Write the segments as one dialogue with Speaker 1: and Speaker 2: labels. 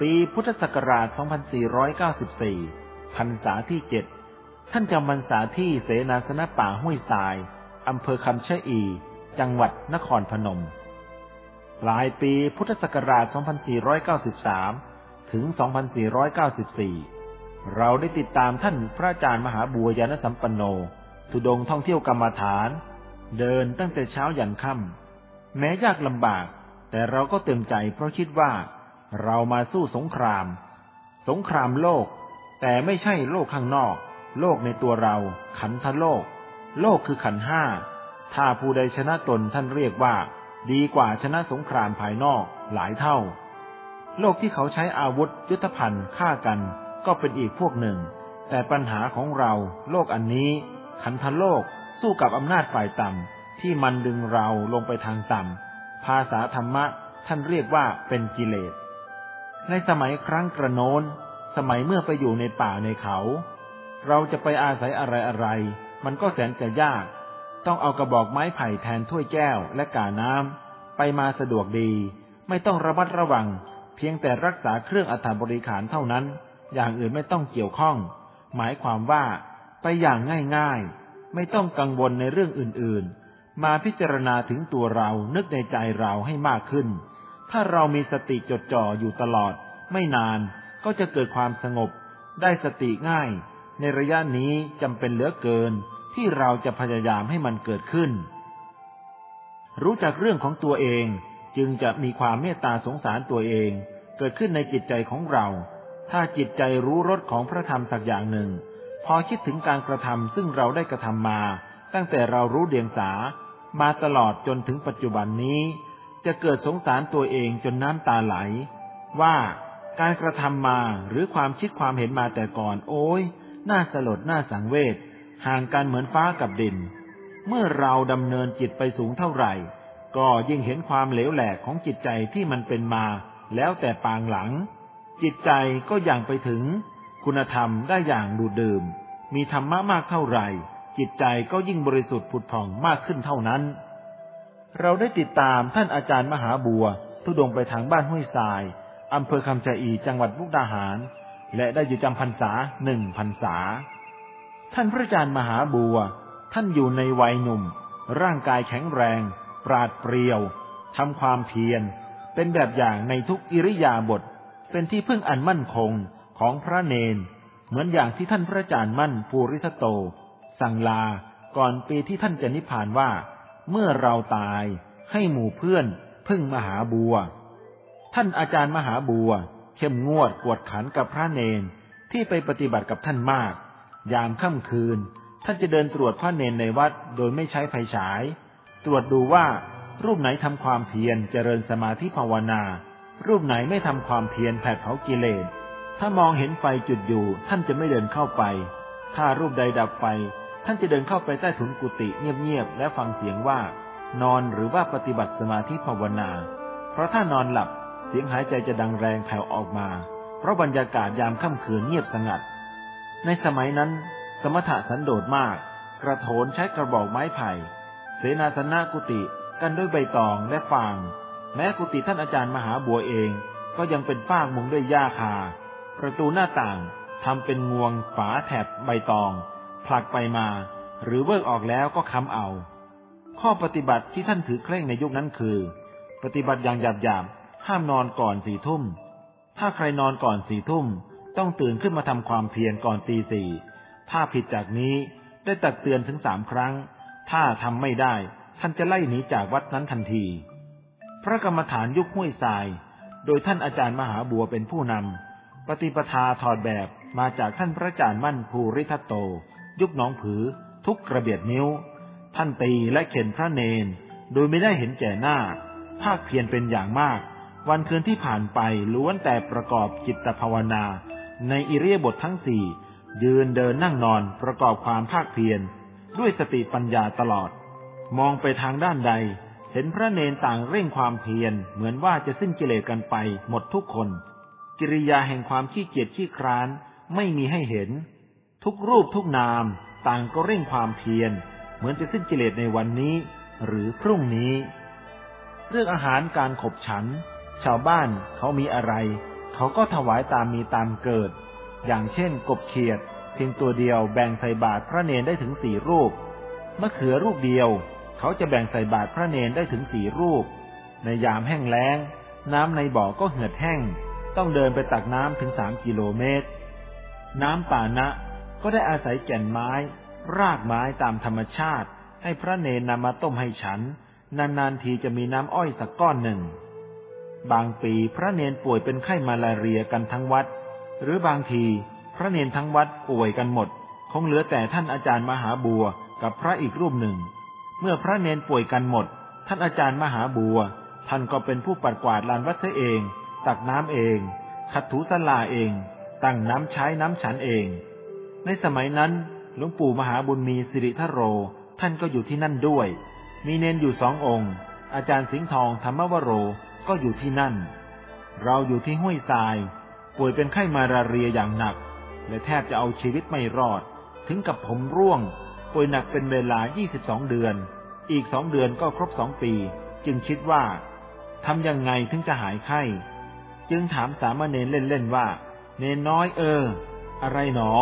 Speaker 1: ปีพุทธศักราช 2494 พรรษาที่เจ็ด ท่านจำพรรษาที่เสนาสนะป่าห้วยทราย อำเภอคำชะอี จังหวัดนครพนม ปลายปีพุทธศักราช 2493 ถึง 2494 เราได้ติดตามท่านพระอาจารย์มหาบัวยานสัมปันโน ทุดงท่องเที่ยวกรรมฐาน เดินตั้งแต่เช้ายันค่ำ แม้ยากลำบาก แต่เราก็เต็มใจเพราะคิดว่า เรามาสู้สงคราม สงครามโลก แต่ไม่ใช่โลกข้างนอก โลกในตัวเราขันธโลก โลกคือขันห้า ถ้าผู้ใดชนะตนท่านเรียกว่า ดีกว่าชนะสงครามภายนอกหลายเท่า โลกที่เขาใช้อาวุธยุทธภัณฑ์ฆ่ากัน ก็เป็นอีกพวกหนึ่ง แต่ปัญหาของเรา โลกอันนี้ ขันธโลกสู้กับอำนาจฝ่ายต่ำที่มันดึงเราลงไปทางต่ำภาษาธรรมะท่านเรียกว่าเป็นกิเลส ในสมัยครั้งกระโน้น สมัยเมื่อไปอยู่ในป่าในเขา เราจะไปอาศัยอะไรอะไร มันก็แสนจะยาก ต้องเอากระบอกไม้ไผ่แทนถ้วยแก้วและกาน้ำไปมาสะดวกดี ไม่ต้องระมัดระวัง เพียงแต่รักษาเครื่องอัฐบริขารเท่านั้น อย่างอื่นไม่ต้องเกี่ยวข้อง หมายความว่าไปอย่างง่ายๆ ไม่ต้องกังวลในเรื่องอื่นๆ มาพิจารณาถึงตัวเรานึกในใจเราให้มากขึ้น ถ้าเรามีสติจดจ่ออยู่ตลอด ไม่นานก็จะเกิดความสงบ ได้สติง่าย ในระยะนี้จำเป็นเหลือเกิน ที่เราจะพยายามให้มันเกิดขึ้น รู้จักเรื่องของตัวเอง จึงจะมีความเมตตาสงสารตัวเอง เกิดขึ้นในจิตใจของเรา ถ้าจิตใจรู้รสของพระธรรมสักอย่างหนึ่ง พอคิดถึงการกระทำซึ่งเราได้กระทำมา ตั้งแต่เรารู้เดียงสา มาตลอดจนถึงปัจจุบันนี้ จะเกิดสงสารตัวเองจนน้ำตาไหล ว่าการกระทำมาหรือความคิดความเห็นมาแต่ก่อน โอ้ยน่าสลดน่าสังเวชห่างกันเหมือนฟ้ากับดิน เมื่อเราดำเนินจิตไปสูงเท่าไหร่ ก็ยิ่งเห็นความเหลวแหลกของจิตใจที่มันเป็นมา แล้วแต่ปางหลัง จิตใจก็ย่างไปถึง คุณธรรมได้อย่างดูดดื่ม มีธรรมะมากเท่าไหร่ จิตใจก็ยิ่งบริสุทธิ์ผุดผ่องมากขึ้นเท่านั้น เราได้ติดตามท่านอาจารย์มหาบัว ทุดงไปทางบ้านห้วยทรายอำเภอคำชะอีจังหวัดมุกดาหาร และได้อยู่จำพรรษาหนึ่งพรรษา ท่านพระอาจารย์มหาบัว ท่านอยู่ในวัยหนุ่ม ร่างกายแข็งแรง ปราดเปรียวทำความเพียร เป็นแบบอย่างในทุกอิริยาบถเป็นที่พึ่งอันมั่นคงของพระเนน เหมือนอย่างที่ท่านพระอาจารย์มั่นภูริทตโต สั่งลาก่อนปีที่ท่านจะนิพพานว่า เมื่อเราตายให้หมู่เพื่อนพึ่งมหาบัว ท่านอาจารย์มหาบัว เข้มงวดกวดขันกับพระเนนที่ไปปฏิบัติกับท่านมาก ยามค่ำคืน ท่านจะเดินตรวจพระเนนในวัดโดยไม่ใช้ไฟฉาย ตรวจดูว่ารูปไหนทำความเพียรเจริญสมาธิภาวนา รูปไหนไม่ทำความเพียรแผดเผากิเลส ถ้ามองเห็นไฟจุดอยู่ ท่านจะไม่เดินเข้าไป ถ้ารูปใดดับไฟ ท่านจะเดินเข้าไปใต้ถุนกุฏิเงียบๆและฟังเสียงว่า นอนหรือว่าปฏิบัติสมาธิภาวนา เพราะถ้านอนหลับเสียงหายใจจะดังแรงแผ่วออกมา เพราะบรรยากาศยามค่ำคืนเงียบสงัด ในสมัยนั้น สมถะสันโดษมาก กระโถนใช้กระบอกไม้ไผ่ เสนาสนะกุฏิกันด้วยใบตองและฟาง แม้กุฏิท่านอาจารย์มหาบัวเอง ก็ยังเป็นฟางมุงด้วยหญ้าคา ประตูหน้าต่างทำเป็นงวงฝาแถบใบตอง ผลักไปมา หรือเบิกออกแล้วก็ค้ำเอา ข้อปฏิบัติที่ท่านถือเคร่งในยุคนั้นคือ ปฏิบัติอย่างหยาบๆ ห้ามนอนก่อนสี่ทุ่ม ถ้าใครนอนก่อนสี่ทุ่ม ต้องตื่นขึ้นมาทำความเพียรก่อนตีสี่ ถ้าผิดจากนี้ได้ตักเตือนถึงสามครั้ง ถ้าทำไม่ได้ ท่านจะไล่หนีจากวัดนั้นทันที พระกรรมฐานยุคห้วยทราย โดยท่านอาจารย์มหาบัวเป็นผู้นำปฏิปทาถอดแบบมาจากท่านพระอาจารย์มั่นภูริทัตโต ยุคหนองผือ ทุกกระเบียดนิ้ว ท่านตีและเข็นพระเนน โดยไม่ได้เห็นแก่หน้า ภาคเพียรเป็นอย่างมาก วันคืนที่ผ่านไปล้วนแต่ประกอบจิตภาวนา ในอิเรียบททั้งสี่ยืนเดินนั่งนอนประกอบความภาคเพียรด้วยสติปัญญาตลอด มองไปทางด้านใด เห็นพระเนนต่างเร่งความเพียรเหมือนว่าจะสิ้นกิเลสกันไปหมดทุกคน กิริยาแห่งความขี้เกียจขี้คร้านไม่มีให้เห็น ทุกรูปทุกนามต่างก็เร่งความเพียร เหมือนจะสิ้นกิเลสในวันนี้ หรือพรุ่งนี้ เรื่องอาหารการขบฉัน ชาวบ้านเขามีอะไร เขาก็ถวายตามมีตามเกิด อย่างเช่น กบเขียด เพียงตัวเดียวแบ่งใส่บาตรพระเนนได้ถึงสี่รูปมะเขือรูปเดียว เขาจะแบ่งใส่บาตรพระเนนได้ถึงสี่รูป ในยามแห้งแล้ง น้ำในบ่อก็เหือดแห้ง ต้องเดินไปตักน้ำถึงสามกิโลเมตร น้ำป่านะ ก็ได้อาศัยแก่นไม้ รากไม้ตามธรรมชาติ ให้พระเนนนำมาต้มให้ฉัน นานๆทีจะมีน้ำอ้อยสักก้อนหนึ่ง บางปีพระเนนป่วยเป็นไข้มาลาเรียกันทั้งวัด หรือบางทีพระเนนทั้งวัดป่วยกันหมด คงเหลือแต่ท่านอาจารย์มหาบัวกับพระอีกรูปหนึ่ง เมื่อพระเนนป่วยกันหมด ท่านอาจารย์มหาบัว ท่านก็เป็นผู้ปัดกวาดลานวัดเสเอง ตักน้ำเอง ขัดถูสลาเอง ตั้งน้ำใช้น้ำฉันเอง ในสมัยนั้นหลวงปู่มหาบุญมีสิริทโร ท่านก็อยู่ที่นั่นด้วย มีเนนอยู่สององค์ อาจารย์สิงห์ทองธรรมวโรก็อยู่ที่นั่น เราอยู่ที่ห้วยทราย ป่วยเป็นไข้มาราเรียอย่างหนัก และแทบจะเอาชีวิตไม่รอด ถึงกับผมร่วง ป่วยหนักเป็นเวลา 22 เดือน อีกสองเดือนก็ครบสองปี จึงคิดว่าทำยังไงถึงจะหายไข้ จึงถามสามเณรเล่นๆว่า เนนน้อยเออ อะไรหนอ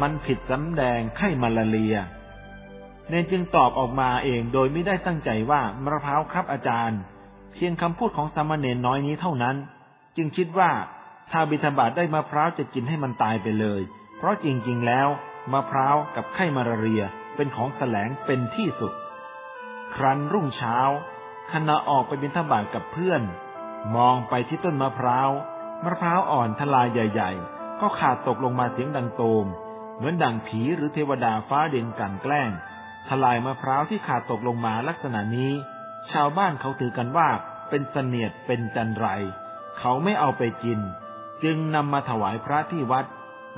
Speaker 1: มันผิดสำแดงไข้มาลาเรีย เนนจึงตอบออกมาเองโดยไม่ได้ตั้งใจว่ามะพร้าวครับอาจารย์ เพียงคำพูดของสามเณรน้อยนี้เท่านั้น จึงคิดว่าถ้าบิณฑบาตได้มะพร้าวจะกินให้มันตายไปเลย เพราะจริงๆแล้วมะพร้าวกับไข้มาลาเรียเป็นของแสลงเป็นที่สุด ครั้นรุ่งเช้าขณะออกไปบิณฑบาตกับเพื่อน มองไปที่ต้นมะพร้าวมะพร้าวอ่อนทลายใหญ่ ๆ ก็ขาดตกลงมาเสียงดังโตม เหมือนดังผีหรือเทวดาฟ้าเด่นกันแกล้ง ทลายมะพร้าวที่ขาดตกลงมาลักษณะนี้ ชาวบ้านเขาถือกันว่าเป็นเสนียดเป็นจันไร เขาไม่เอาไปกิน จึงนำมาถวายพระที่วัด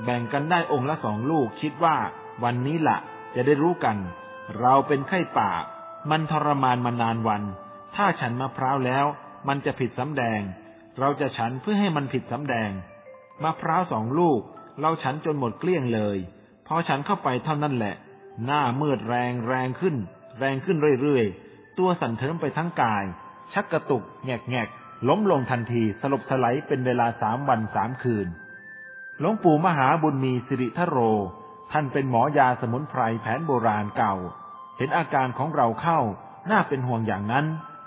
Speaker 1: แบ่งกันได้องค์ละสองลูกคิดว่าวันนี้ละ่ะจะได้รู้กัน เราเป็นไข้ป่า มันทรมานมานานวัน ถ้าฉันมะพร้าวแล้ว มันจะผิดสำแดง เราจะฉันเพื่อให้มันผิดสำแดงมะพร้าวสองลูก เราฉันจนหมดเกลี้ยงเลยพอฉันเข้าไปเท่านั้นแหละ หน้ามืดแรงแรงขึ้น แรงขึ้นเรื่อยๆ ตัวสั่นเทิมไปทั้งกาย ชักกระตุก แงกแงกล้มลงทันทีสลบสไลด์เป็นเวลาสามวันสามคืนหลวงปู่มหาบุญมีสิริทโร ท่านเป็นหมอยาสมุนไพรแผนโบราณเก่า เห็นอาการของเราเข้า น่าเป็นห่วงอย่างนั้น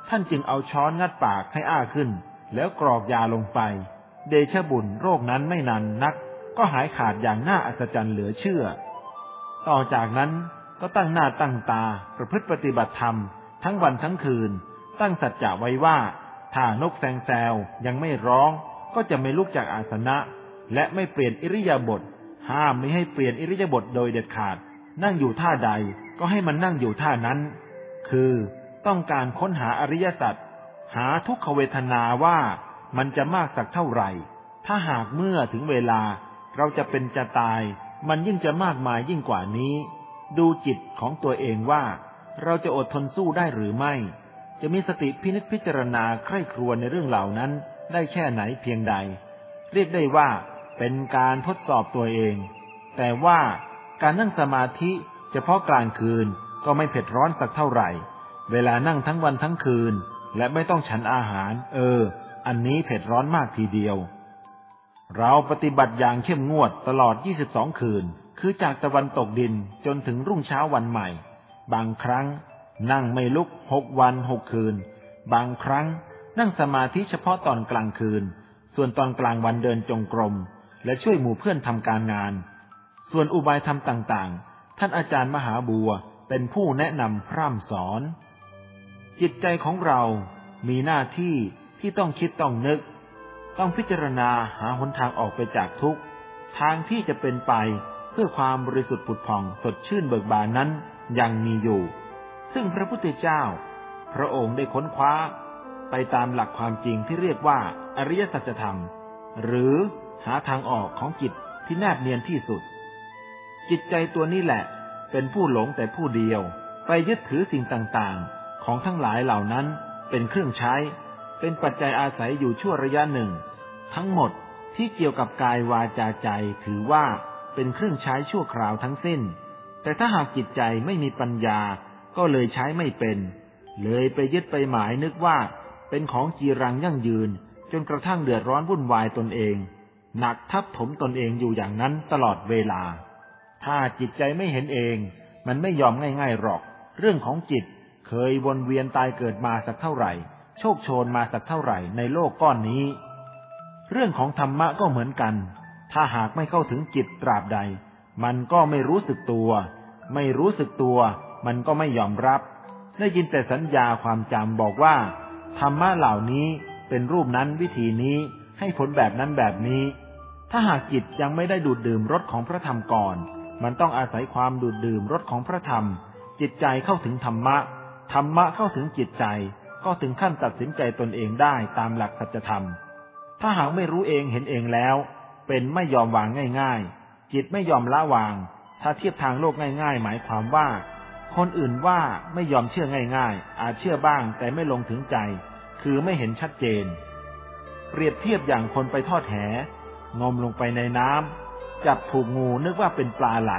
Speaker 1: ท่านจึงเอาช้อนงัดปากให้อ้าขึ้น แล้วกรอกยาลงไป เดชบุญโรคนั้นไม่นานนัก ก็หายขาดอย่างน่าอัศจรรย์เหลือเชื่อ ต่อจากนั้นก็ตั้งหน้าตั้งตาประพฤติปฏิบัติธรรม ทั้งวันทั้งคืน ตั้งสัจจะไว้ว่า ถ้านกแซงแซวยังไม่ร้อง ก็จะไม่ลุกจากอาสนะ และไม่เปลี่ยนอิริยาบถห้ามไม่ให้เปลี่ยนอิริยาบถโดยเด็ดขาด นั่งอยู่ท่าใดก็ให้มันนั่งอยู่ท่านั้น คือต้องการค้นหาอริยสัจหาทุกขเวทนาว่ามันจะมากสักเท่าไหร่ ถ้าหากเมื่อถึงเวลา เราจะเป็นจะตาย มันยิ่งจะมากมายยิ่งกว่านี้ ดูจิตของตัวเองว่า เราจะอดทนสู้ได้หรือไม่ จะมีสติพินิจพิจารณาใคร่ครวญในเรื่องเหล่านั้นได้แค่ไหนเพียงใด เรียกได้ว่าเป็นการทดสอบตัวเอง แต่ว่าการนั่งสมาธิเฉพาะกลางคืนก็ไม่เผ็ดร้อนสักเท่าไหร่ เวลานั่งทั้งวันทั้งคืน และไม่ต้องฉันอาหาร เออ อันนี้เผ็ดร้อนมากทีเดียว เราปฏิบัติอย่างเข้มงวดตลอด 22 คืน คือจากตะวันตกดินจนถึงรุ่งเช้าวันใหม่ บางครั้ง นั่งไม่ลุกหกวันหกคืน บางครั้ง นั่งสมาธิเฉพาะตอนกลางคืน ส่วนตอนกลางวันเดินจงกรม และช่วยหมู่เพื่อนทำการงาน ส่วนอุบายธรรมต่างๆ ท่านอาจารย์มหาบัวเป็นผู้แนะนำพร่ำสอน จิตใจของเรามีหน้าที่ที่ต้องคิดต้องนึก ต้องพิจารณาหาหนทางออกไปจากทุกข์ทางที่จะเป็นไปเพื่อความบริสุทธิ์ผุดผ่องสดชื่นเบิกบานนั้นยังมีอยู่ ซึ่งพระพุทธเจ้า พระองค์ได้ค้นคว้า ไปตามหลักความจริงที่เรียกว่าอริยสัจธรรม หรือหาทางออกของจิตที่แนบเนียนที่สุด จิตใจตัวนี้แหละ เป็นผู้หลงแต่ผู้เดียว ไปยึดถือสิ่งต่างๆ ของทั้งหลายเหล่านั้นเป็นเครื่องใช้ เป็นปัจจัยอาศัยอยู่ชั่วระยะหนึ่ง ทั้งหมดที่เกี่ยวกับกายวาจาใจถือว่าเป็นเครื่องใช้ชั่วคราวทั้งสิ้น แต่ถ้าหากจิตใจไม่มีปัญญาก็เลยใช้ไม่เป็น เลยไปยึดไปหมายนึกว่า เป็นของจีรังยั่งยืน จนกระทั่งเดือดร้อนวุ่นวายตนเอง หนักทับถมตนเองอยู่อย่างนั้นตลอดเวลา ถ้าจิตใจไม่เห็นเอง มันไม่ยอมง่ายๆหรอก เรื่องของจิตเคยวนเวียนตายเกิดมาสักเท่าไหร่ โชคโชนมาสักเท่าไหร่ในโลกก้อนนี้ เรื่องของธรรมะก็เหมือนกัน ถ้าหากไม่เข้าถึงจิตตราบใด มันก็ไม่รู้สึกตัว ไม่รู้สึกตัว มันก็ไม่ยอมรับ ได้ยินแต่สัญญาความจำบอกว่า ธรรมะเหล่านี้เป็นรูปนั้นวิธีนี้ให้ผลแบบนั้นแบบนี้ ถ้าหากจิตยังไม่ได้ดูดดื่มรสของพระธรรมก่อน มันต้องอาศัยความดูดดื่มรสของพระธรรม จิตใจเข้าถึงธรรมะ ธรรมะเข้าถึงจิตใจ ก็ถึงขั้นตัดสินใจตนเองได้ตามหลักสัจธรรม ถ้าหากไม่รู้เองเห็นเองแล้ว เป็นไม่ยอมวางง่าย ๆ จิตไม่ยอมละวาง ถ้าเทียบทางโลกง่าย ๆ หมายความว่า คนอื่นว่าไม่ยอมเชื่อง่าย ๆ อาจเชื่อบ้างแต่ไม่ลงถึงใจ คือไม่เห็นชัดเจน เปรียบเทียบอย่างคนไปทอดแหงมลงไปในน้ำจับถูกงูนึกว่าเป็นปลาไหล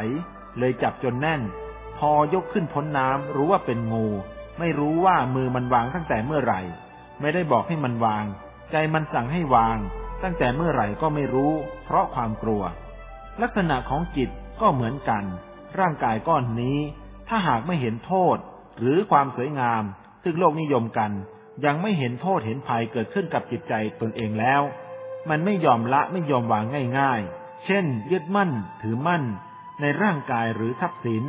Speaker 1: เลยจับจนแน่น พอยกขึ้นพ้นน้ำรู้ว่าเป็นงู ไม่รู้ว่ามือมันวางตั้งแต่เมื่อไหร่ ไม่ได้บอกให้มันวาง ใจมันสั่งให้วาง ตั้งแต่เมื่อไหร่ก็ไม่รู้ เพราะความกลัว ลักษณะของจิตก็เหมือนกัน ร่างกายก้อนนี้ ถ้าหากไม่เห็นโทษ หรือความสวยงาม ซึ่งโลกนิยมกัน ยังไม่เห็นโทษเห็นภัยเกิดขึ้นกับจิตใจตนเองแล้ว มันไม่ยอมละไม่ยอมวางง่าย ๆ เช่น ยึดมั่นถือมั่น ในร่างกายหรือทรัพย์สิน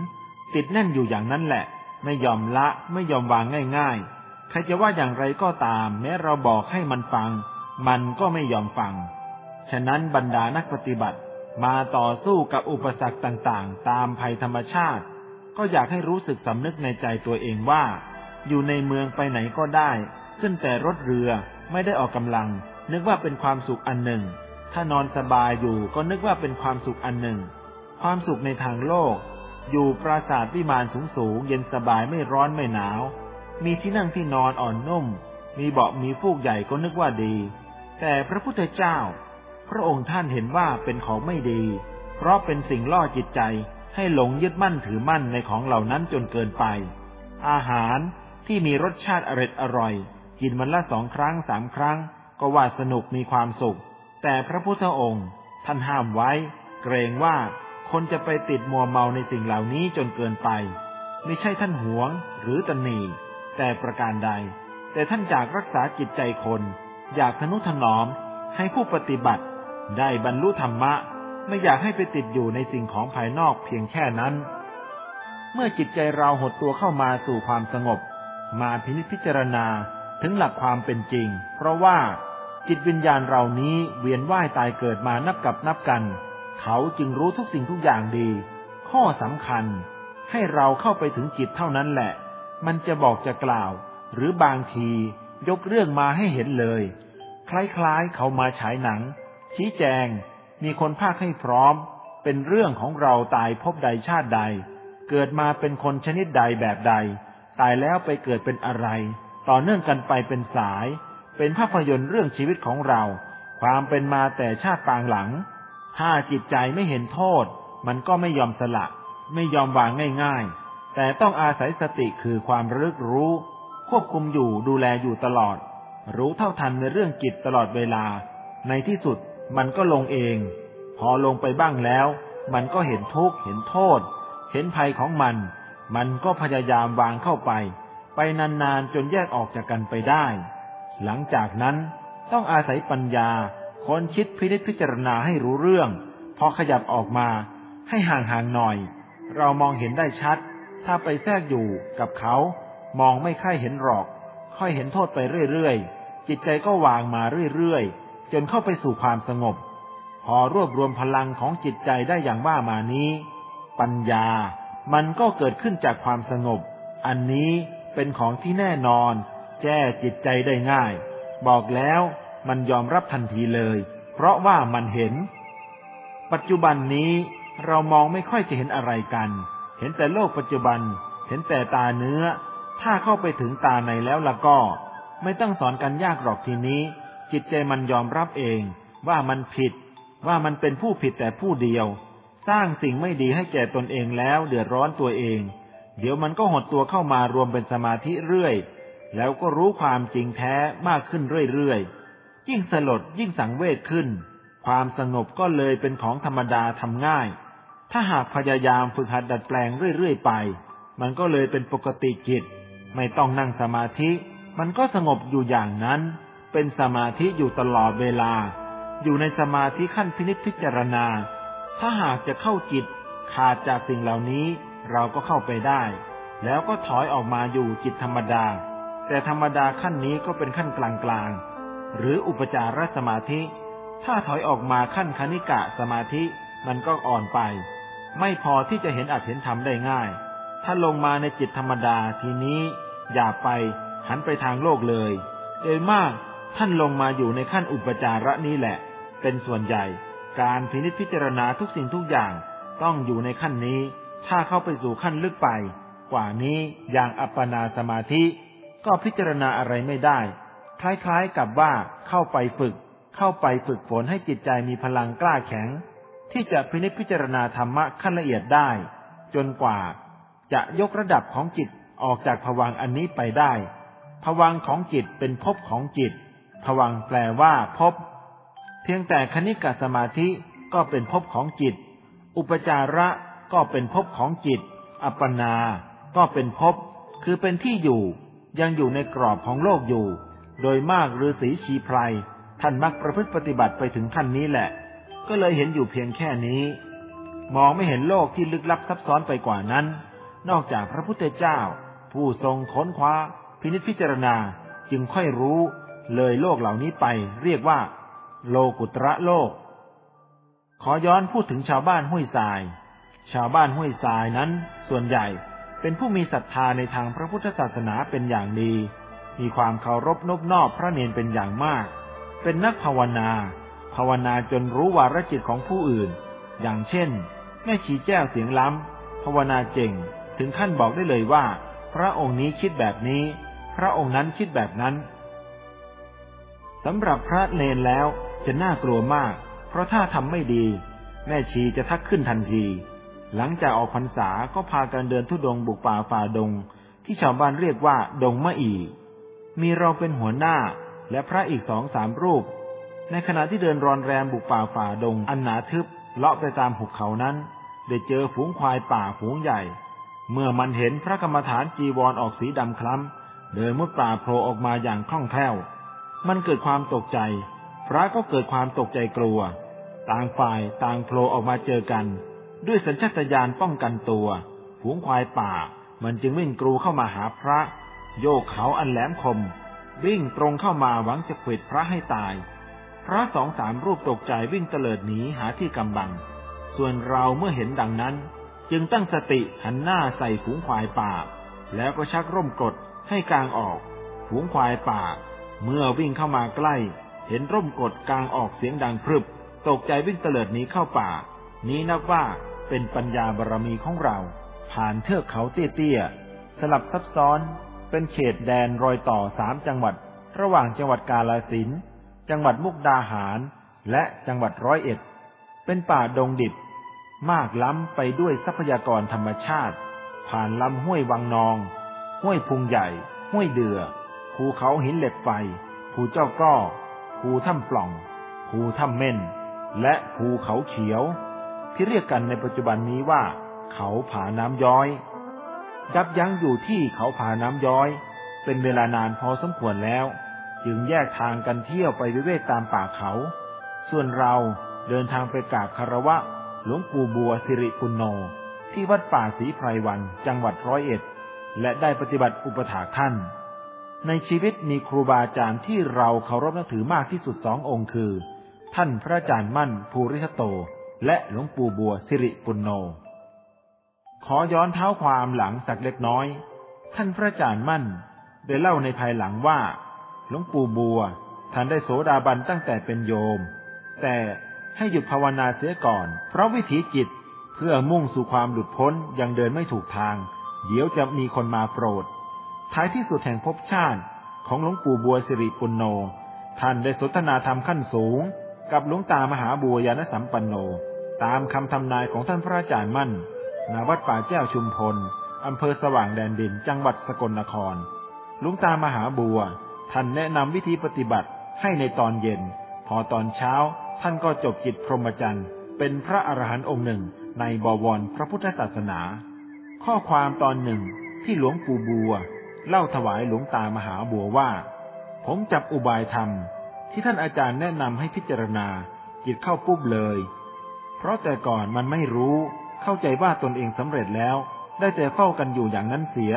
Speaker 1: ติดแน่นอยู่อย่างนั้นแหละ ไม่ยอมละไม่ยอมวางง่ายๆ ใครจะว่าอย่างไรก็ตาม แม้เราบอกให้มันฟัง มันก็ไม่ยอมฟัง ฉะนั้นบรรดานักปฏิบัติมาต่อสู้กับอุปสรรคต่างๆ ตามภัยธรรมชาติ ก็อยากให้รู้สึกสำนึกในใจตัวเองว่า อยู่ในเมืองไปไหนก็ได้ ขึ้นแต่รถเรือไม่ได้ออกกำลัง นึกว่าเป็นความสุขอันหนึ่ง ถ้านอนสบายอยู่ก็นึกว่าเป็นความสุขอันหนึ่ง ความสุขในทางโลก อยู่ปราสาทวิมานสูงสูงเย็นสบายไม่ร้อนไม่หนาว มีที่นั่งที่นอนอ่อนนุ่ม มีเบาะมีฟูกใหญ่ก็นึกว่าดี แต่พระพุทธเจ้า พระองค์ท่านเห็นว่าเป็นของไม่ดี เพราะเป็นสิ่งล่อจิตใจให้หลงยึดมั่นถือมั่นในของเหล่านั้นจนเกินไป อาหารที่มีรสชาติอร่อยอร่อย กินวันละสองครั้งสามครั้ง ก็ว่าสนุกมีความสุข แต่พระพุทธองค์ ท่านห้ามไว้ เกรงว่า คนจะไปติดมัวเมาในสิ่งเหล่านี้จนเกินไป ไม่ใช่ท่านหวงหรือตันหนีแต่ประการใด แต่ท่านจากรักษาจิตใจคน อยากทนุถนอมให้ผู้ปฏิบัติ ได้บรรลุธรรมะ ไม่อยากให้ไปติดอยู่ในสิ่งของภายนอกเพียงแค่นั้น เมื่อจิตใจเราหดตัวเข้ามาสู่ความสงบ มาพินิจพิจารณาถึงหลักความเป็นจริง เพราะว่าจิตวิญญาณเรานี้เวียนว่ายตายเกิดมานับกับนับกัน เขาจึงรู้ทุกสิ่งทุกอย่างดี ข้อสำคัญให้เราเข้าไปถึงจิตเท่านั้นแหละ มันจะบอกจะกล่าว หรือบางทียกเรื่องมาให้เห็นเลย คล้ายๆเขามาฉายหนัง ชี้แจง มีคนภาคให้พร้อม เป็นเรื่องของเราตายพบใดชาติใด เกิดมาเป็นคนชนิดใดแบบใด ตายแล้วไปเกิดเป็นอะไร ต่อเนื่องกันไปเป็นสาย เป็นภาพยนตร์เรื่องชีวิตของเรา ความเป็นมาแต่ชาติปางหลัง ถ้าจิตใจไม่เห็นโทษ มันก็ไม่ยอมสละ ไม่ยอมวางง่ายๆ แต่ต้องอาศัยสติคือความระลึกรู้ ควบคุมอยู่ดูแลอยู่ตลอด รู้เท่าทันในเรื่องจิตตลอดเวลา ในที่สุดมันก็ลงเอง พอลงไปบ้างแล้ว มันก็เห็นทุกข์เห็นโทษ เห็นภัยของมัน มันก็พยายามวางเข้าไป ไปนานๆจนแยกออกจากกันไปได้ หลังจากนั้นต้องอาศัยปัญญา ค้นคิดพินิจพิจารณาให้รู้เรื่อง พอขยับออกมาให้ห่างๆหน่อย เรามองเห็นได้ชัด ถ้าไปแทรกอยู่กับเขา มองไม่ค่อยเห็นหรอก ค่อยเห็นโทษไปเรื่อยๆ จิตใจก็วางมาเรื่อยๆ จนเข้าไปสู่ความสงบ พอรวบรวมพลังของจิตใจได้อย่างว่ามานี้ ปัญญามันก็เกิดขึ้นจากความสงบ อันนี้เป็นของที่แน่นอน แก้จิตใจได้ง่าย บอกแล้ว มันยอมรับทันทีเลย เพราะว่ามันเห็น ปัจจุบันนี้เรามองไม่ค่อยจะเห็นอะไรกัน เห็นแต่โลกปัจจุบัน เห็นแต่ตาเนื้อ ถ้าเข้าไปถึงตาในแล้วล่ะก็ ไม่ต้องสอนกันยากหรอกทีนี้ จิตใจมันยอมรับเอง ว่ามันผิด ว่ามันเป็นผู้ผิดแต่ผู้เดียว สร้างสิ่งไม่ดีให้แก่ตนเองแล้วเดือดร้อนตัวเอง เดี๋ยวมันก็หดตัวเข้ามารวมเป็นสมาธิเรื่อย แล้วก็รู้ความจริงแท้มากขึ้นเรื่อยๆ ยิ่งสลดยิ่งสังเวชขึ้น ความสงบก็เลยเป็นของธรรมดาทำง่าย ถ้าหากพยายามฝึกหัดดัดแปลงเรื่อยๆไป มันก็เลยเป็นปกติจิต ไม่ต้องนั่งสมาธิ มันก็สงบอยู่อย่างนั้น เป็นสมาธิอยู่ตลอดเวลา อยู่ในสมาธิขั้นพินิจพิจารณา ถ้าหากจะเข้าจิต ขาดจากสิ่งเหล่านี้เราก็เข้าไปได้ แล้วก็ถอยออกมาอยู่จิตธรรมดา แต่ธรรมดาขั้นนี้ก็เป็นขั้นกลางๆ หรืออุปจารสมาธิ ถ้าถอยออกมาขั้นคณิกะสมาธิมันก็อ่อนไป ไม่พอที่จะเห็นอัตเห็นธรรมได้ง่าย ถ้าลงมาในจิตธรรมดาทีนี้ อย่าไปหันไปทางโลกเลยโดยมากท่านลงมาอยู่ในขั้นอุปจาระนี้แหละ เป็นส่วนใหญ่ การพินิจพิจารณาทุกสิ่งทุกอย่างต้องอยู่ในขั้นนี้ ถ้าเข้าไปสู่ขั้นลึกไป กว่านี้อย่างอัปปนาสมาธิ ก็พิจารณาอะไรไม่ได้ คล้ายๆกับว่าเข้าไปฝึก เข้าไปฝึกฝนให้จิตใจมีพลังกล้าแข็ง ที่จะพินิจพิจารณาธรรมะขั้นละเอียดได้ จนกว่า จะยกระดับของจิตออกจากผวังอันนี้ไปได้ผวังของจิตเป็นภพของจิตผวังแปลว่าภพเพียงแต่คณิกสมาธิก็เป็นภพของจิต อุปจาระก็เป็นภพของจิต อัปปนา ก็เป็นภพคือเป็นที่อยู่ ยังอยู่ในกรอบของโลกอยู่ โดยมากฤาษีชีไพรท่านมักประพฤติปฏิบัติไปถึงขั้นนี้แหละ ก็เลยเห็นอยู่เพียงแค่นี้ มองไม่เห็นโลกที่ลึกลับซับซ้อนไปกว่านั้น นอกจากพระพุทธเจ้า ผู้ทรงค้นคว้า พินิจพิจารณาจึงค่อยรู้ เลยโลกเหล่านี้ไป เรียกว่า โลกุตระโลก ขอย้อนพูดถึงชาวบ้านห้วยทราย ชาวบ้านห้วยทรายนั้น ส่วนใหญ่เป็นผู้มีศรัทธาในทางพระพุทธศาสนาเป็นอย่างดี มีความเคารพนบนอบพระเนนเป็นอย่างมาก เป็นนักภาวนา ภาวนาจนรู้วาระจิตของผู้อื่น อย่างเช่น แม่ชีแจ้วเสียงล้ำ ภาวนาเจ๋งถึงขั้นบอกได้เลยว่า พระองค์นี้คิดแบบนี้ พระองค์นั้นคิดแบบนั้นสำหรับพระเนนแล้วจะน่ากลัวมาก เพราะถ้าทำไม่ดี แม่ชีจะทักขึ้นทันที หลังจากออกพรรษาก็พากันเดินทุดงบุกป่าฝ่าดง ที่ชาวบ้านเรียกว่าดงมะอี มีเราเป็นหัวหน้าและพระอีกสองสามรูป ในขณะที่เดินรอนแรมบุกป่าฝ่าดงอันหนาทึบเลาะไปตามหุบเขานั้น ได้เจอฝูงควายป่าฝูงใหญ่ เมื่อมันเห็นพระกรรมฐานจีวรอออกสีดำคล้ำเดินมุดป่าโผล่ออกมาอย่างคล่องแคล่ว มันเกิดความตกใจ พระก็เกิดความตกใจกลัว ต่างฝ่ายต่างโผล่ออกมาเจอกัน ด้วยสัญชาตญาณป้องกันตัว ฝูงควายป่า มันจึงวิ่งกรูเข้ามาหาพระ โยกเขาอันแหลมคม วิ่งตรงเข้ามาหวังจะขวิดพระให้ตาย พระสองสามรูปตกใจวิ่งเตลิดหนีหาที่กำบัง ส่วนเราเมื่อเห็นดังนั้น จึงตั้งสติหันหน้าใส่ฝูงควายป่า แล้วก็ชักร่มกดให้กลางออก ฝูงควายป่า เมื่อวิ่งเข้ามาใกล้ เห็นร่มกดกลางออกเสียงดังพรึบ ตกใจวิ่งเตลิดหนีเข้าป่า นี้นับว่าเป็นปัญญาบารรมีของเรา ผ่านเทือกเขาเตี้ยๆสลับซับซ้อน เป็นเขตแดนรอยต่อสามจังหวัด ระหว่างจังหวัดกาลสินจังหวัดมุกดาหาร และจังหวัดร้อยเอ็ด เป็นป่าดงดิบ มากล้ำไปด้วยทรัพยากรธรรมชาติ ผ่านลำห้วยวังนอง ห้วยพุงใหญ่ ห้วยเดือ ภูเขาหินเหล็กไฟ ภูเจ้าก้อ ภูถ้ำปล่อง ภูถ้ำเม่น และภูเขาเขียว ที่เรียกกันในปัจจุบันนี้ว่า เขาผาน้ำย้อย ยับยั้งอยู่ที่เขาผาน้ำย้อย เป็นเวลานานพอสมควรแล้ว จึงแยกทางกันเที่ยวไปวิเวกตามป่าเขา ส่วนเราเดินทางไปกราบคารวะ หลวงปู่บัวสิริปุณโญที่วัดป่าศรีไพรวันจังหวัดร้อยเอ็ด และได้ปฏิบัติอุปถาท่าน ในชีวิตมีครูบาอาจารย์ที่เราเคารพนับถือมากที่สุดสององค์คือ ท่านพระอาจารย์มั่นภูริทโต และหลวงปู่บัวสิริปุณโญ ขอย้อนเท้าความหลังสักเล็กน้อย ท่านพระอาจารย์มั่น ได้เล่าในภายหลังว่า หลวงปู่บัวท่านได้โสดาบันตั้งแต่เป็นโยม แต่ให้หยุดภาวนาเสียก่อน เพราะวิถีจิตเพื่อมุ่งสู่ความหลุดพ้นยังเดินไม่ถูกทาง เดี๋ยวจะมีคนมาโปรด ท้ายที่สุดแห่งภพชาติของหลวงปู่บัวสิริปุณโญท่านได้สนทนาธรรมขั้นสูง กับหลวงตามหาบัวยานสัมปันโน ตามคำทำนายของท่านพระอาจารย์มั่น ณวัดป่าแจ้วชุมพล อำเภอสว่างแดนดิน จังหวัดสกลนครหลวงตามหาบัว ท่านแนะนำวิธีปฏิบัติให้ในตอนเย็น พอตอนเช้าท่านก็จบกิจพรหมจรรย์ เป็นพระอรหันต์องค์หนึ่งในบวรพระพุทธศาสนา ข้อความตอนหนึ่งที่หลวงปู่บัว เล่าถวายหลวงตามหาบัวว่า ผมจับอุบายธรรม ที่ท่านอาจารย์แนะนำให้พิจารณาจิตเข้าปุ๊บเลย เพราะแต่ก่อนมันไม่รู้ เข้าใจว่าตนเองสำเร็จแล้ว ได้แต่เฝ้ากันอยู่อย่างนั้นเสีย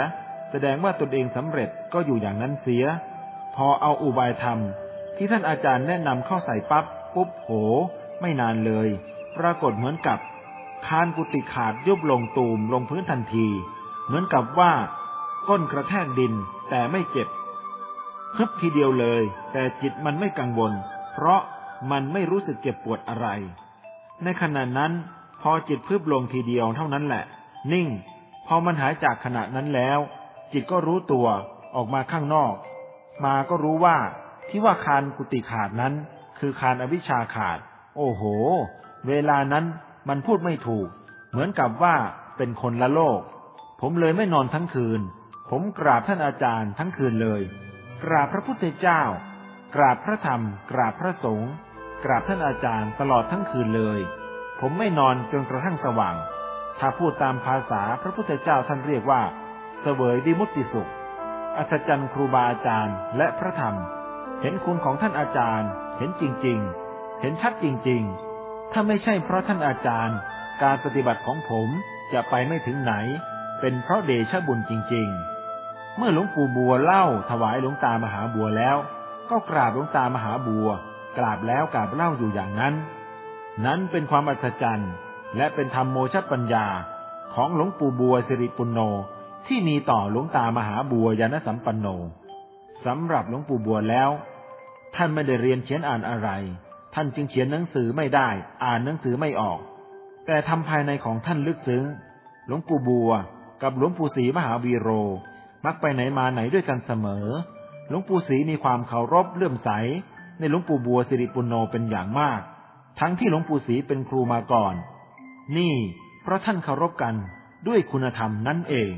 Speaker 1: แสดงว่าตนเองสำเร็จก็อยู่อย่างนั้นเสีย พอเอาอุบายธรรม ที่ท่านอาจารย์แนะนำเข้าใส่ปั๊บปุ๊บโห ไม่นานเลย ปรากฏเหมือนกับ คานกุฏิขาดยุบลงตูมลงพื้นทันที เหมือนกับว่า ก้นกระแทกดินแต่ไม่เจ็บฮึบทีเดียวเลย แต่จิตมันไม่กังวล เพราะมันไม่รู้สึกเจ็บปวดอะไร ในขณะนั้น พอจิตพึบลงทีเดียวเท่านั้นแหละ นิ่ง พอมันหายจากขณะนั้นแล้ว จิตก็รู้ตัวออกมาข้างนอก มาก็รู้ว่าที่ว่าคานกุฏิขาดนั้น คือคานอวิชชาขาด โอ้โห เวลานั้นมันพูดไม่ถูก เหมือนกับว่าเป็นคนละโลก ผมเลยไม่นอนทั้งคืน ผมกราบท่านอาจารย์ทั้งคืนเลย กราบพระพุทธเจ้า กราบพระธรรม กราบพระสงฆ์กราบท่านอาจารย์ตลอดทั้งคืนเลย ผมไม่นอนจนกระทั่งสว่าง ถ้าพูดตามภาษาพระพุทธเจ้าท่านเรียกว่า เสวยดิมุติสุข อัศจรรย์ครูบาอาจารย์และพระธรรม เห็นคุณของท่านอาจารย์ เห็นจริง ๆ เห็นชัดจริง ๆ ถ้าไม่ใช่เพราะท่านอาจารย์ การปฏิบัติของผมจะไปไม่ถึงไหน เป็นเพราะเดชบุญจริง ๆ เมื่อหลวงปู่บัวเล่าถวายหลวงตามหาบัวแล้ว ก็กราบหลวงตามหาบัว กราบแล้วกราบเล่าอยู่อย่างนั้น นั้นเป็นความอัศจรรย์ และเป็นธรรมโมชปัญญาของหลวงปู่บัวสิริปุณโญที่มีต่อหลวงตามหาบัวยานสัมปันโนสำหรับหลวงปู่บัวแล้ว ท่านไม่ได้เรียนเขียนอ่านอะไร ท่านจึงเขียนหนังสือไม่ได้ อ่านหนังสือไม่ออก แต่ทำภายในของท่านลึกซึ้ง หลวงปู่บัว กับหลวงปู่ศรีมหาวีโร มักไปไหนมาไหนด้วยกันเสมอ หลวงปู่ศรีมีความเคารพเลื่อมใส ในหลวงปู่บัวสิริปุณโญเป็นอย่างมาก ทั้งที่หลวงปู่ศรีเป็นครูมาก่อน นี่เพราะท่านเคารพกันด้วยคุณธรรมนั่นเอง